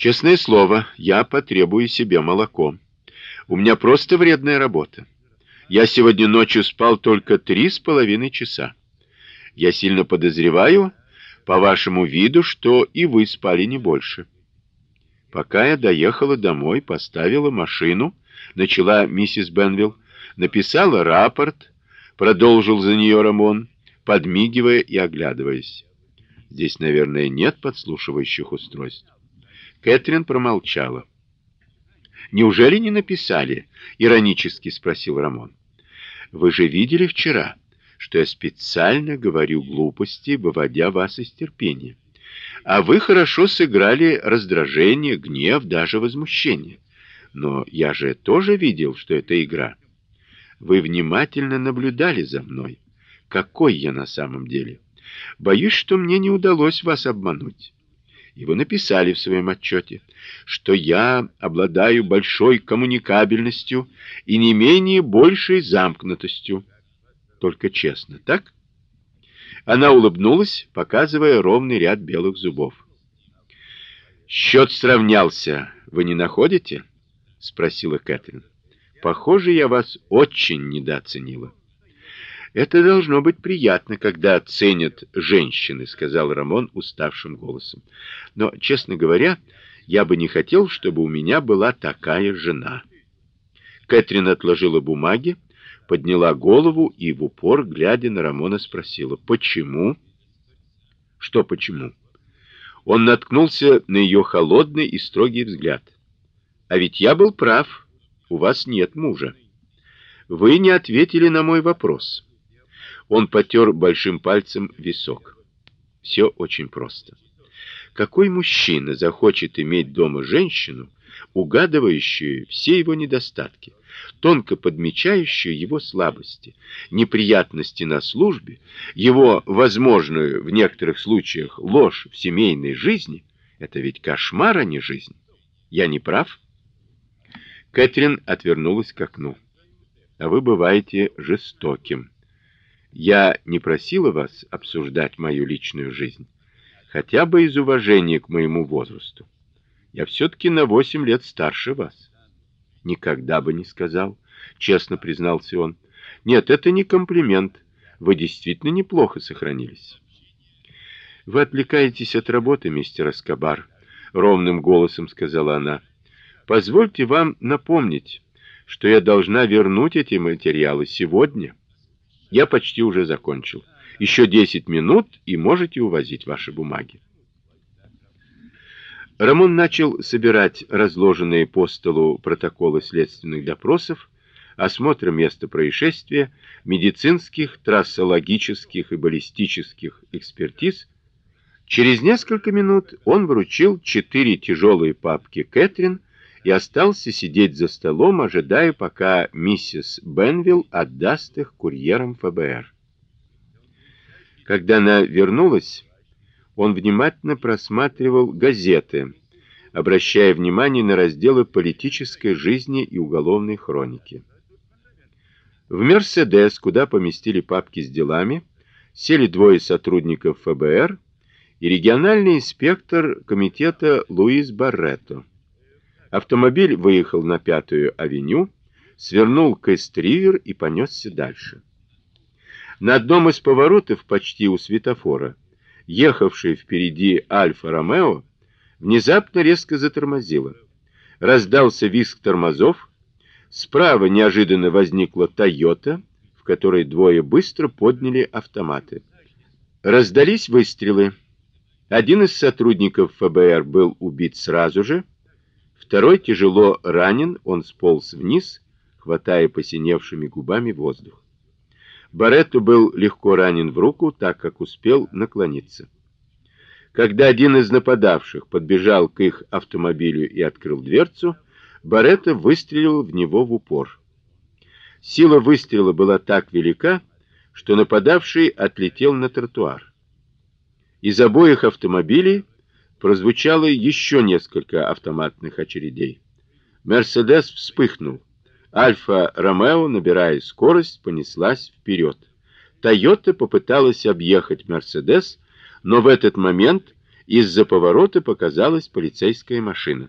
Честное слово, я потребую себе молоко. У меня просто вредная работа. Я сегодня ночью спал только три с половиной часа. Я сильно подозреваю, по вашему виду, что и вы спали не больше. Пока я доехала домой, поставила машину, начала миссис Бенвилл, написала рапорт, продолжил за нее Рамон, подмигивая и оглядываясь. Здесь, наверное, нет подслушивающих устройств. Кэтрин промолчала. Неужели не написали? иронически спросил Рамон. Вы же видели вчера, что я специально говорю глупости, выводя вас из терпения. А вы хорошо сыграли раздражение, гнев, даже возмущение. Но я же тоже видел, что это игра. Вы внимательно наблюдали за мной. Какой я на самом деле? Боюсь, что мне не удалось вас обмануть. И вы написали в своем отчете, что я обладаю большой коммуникабельностью и не менее большей замкнутостью. Только честно, так? Она улыбнулась, показывая ровный ряд белых зубов. Счет сравнялся, вы не находите? спросила Кэтрин. Похоже, я вас очень недооценила. Это должно быть приятно, когда ценят женщины, сказал Рамон уставшим голосом. Но, честно говоря, я бы не хотел, чтобы у меня была такая жена. Кэтрин отложила бумаги, подняла голову и в упор, глядя на Рамона, спросила: "Почему?" "Что почему?" Он наткнулся на ее холодный и строгий взгляд. "А ведь я был прав. У вас нет мужа. Вы не ответили на мой вопрос." Он потёр большим пальцем висок. Все очень просто. Какой мужчина захочет иметь дома женщину, угадывающую все его недостатки, тонко подмечающую его слабости, неприятности на службе, его возможную в некоторых случаях ложь в семейной жизни? Это ведь кошмар, а не жизнь. Я не прав? Кэтрин отвернулась к окну. А вы бываете жестоким. Я не просила вас обсуждать мою личную жизнь, хотя бы из уважения к моему возрасту. Я все таки на восемь лет старше вас. Никогда бы не сказал, честно признался он. Нет, это не комплимент. Вы действительно неплохо сохранились. Вы отвлекаетесь от работы, мистер Эскобар, ровным голосом сказала она. Позвольте вам напомнить, что я должна вернуть эти материалы сегодня. Я почти уже закончил. Еще десять минут, и можете увозить ваши бумаги. Рамон начал собирать разложенные по столу протоколы следственных допросов, осмотра места происшествия, медицинских, трассологических и баллистических экспертиз. Через несколько минут он вручил четыре тяжелые папки Кэтрин и остался сидеть за столом, ожидая, пока миссис Бенвилл отдаст их курьерам ФБР. Когда она вернулась, он внимательно просматривал газеты, обращая внимание на разделы политической жизни и уголовной хроники. В Мерседес, куда поместили папки с делами, сели двое сотрудников ФБР и региональный инспектор комитета Луис Барретто. Автомобиль выехал на Пятую авеню, свернул к Эстривер и понесся дальше. На одном из поворотов, почти у светофора, ехавший впереди Альфа-Ромео внезапно резко затормозила. Раздался визг тормозов. Справа неожиданно возникла Тойота, в которой двое быстро подняли автоматы. Раздались выстрелы. Один из сотрудников ФБР был убит сразу же, Второй тяжело ранен, он сполз вниз, хватая посиневшими губами воздух. Баретто был легко ранен в руку, так как успел наклониться. Когда один из нападавших подбежал к их автомобилю и открыл дверцу, Баретто выстрелил в него в упор. Сила выстрела была так велика, что нападавший отлетел на тротуар. Из обоих автомобилей прозвучало еще несколько автоматных очередей. Мерседес вспыхнул. Альфа-Ромео, набирая скорость, понеслась вперед. Тойота попыталась объехать Мерседес, но в этот момент из-за поворота показалась полицейская машина.